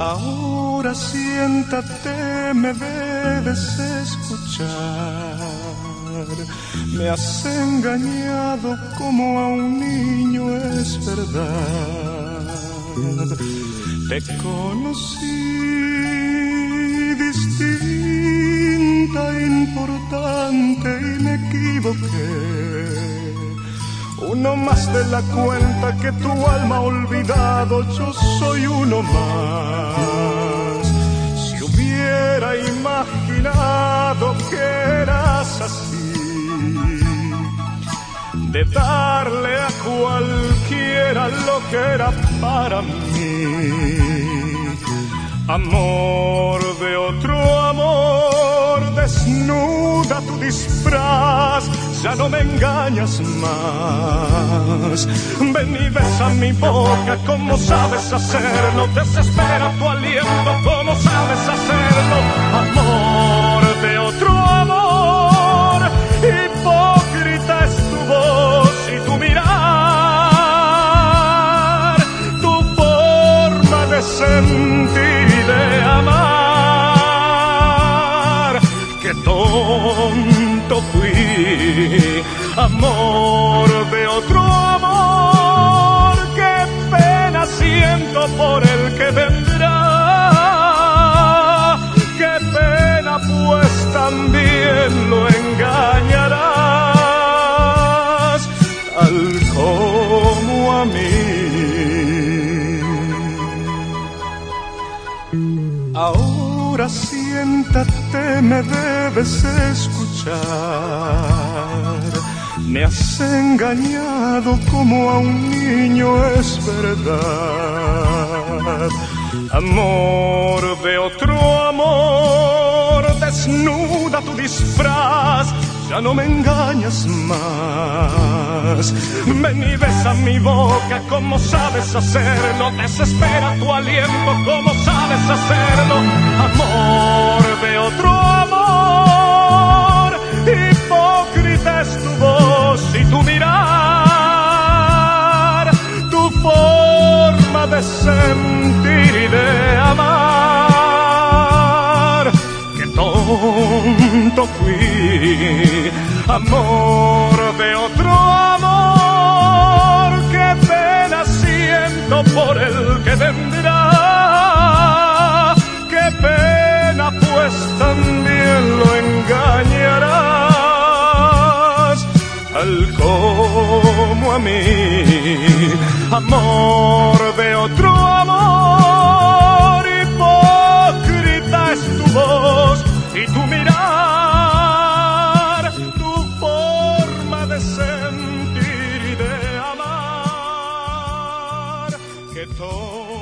Ahora siéntate, me debes escuchar. Me has engañado como a un niño, es verdad. Te conocí distinta, importante y me equivoqué. Uno más de la cuenta que tu alma ha olvidado, yo soy uno más. De darle a cualquiera lo que era para mí. Amor de otro amor, desnuda tu disfraz, ya no me engañas más. Ven y besa mi boca como sabes hacerlo, desespera tu aliento como sabes hacerlo. Amor sentir de amar. Qué tonto fui, amor de otro amor. Qué pena siento por el que vendrá. Qué pena pues también lo engañarás, Ahora siéntate, me debes escuchar. Me has engañado como a un niño, es verdad. Amor de otro amor, desnuda tu disfraz, ya no me engañas más. Ven y besa mi boca como sabes hacerlo, desespera tu aliento como sabes hacerlo. Amor de otro amor, hipócrita es tu voz y tu mirar, tu forma de sentir y de amar. Fui, amor de otro amor, qué pena siento por el que vendrá. Qué pena pues también lo engañarás, tal como a mí, amor que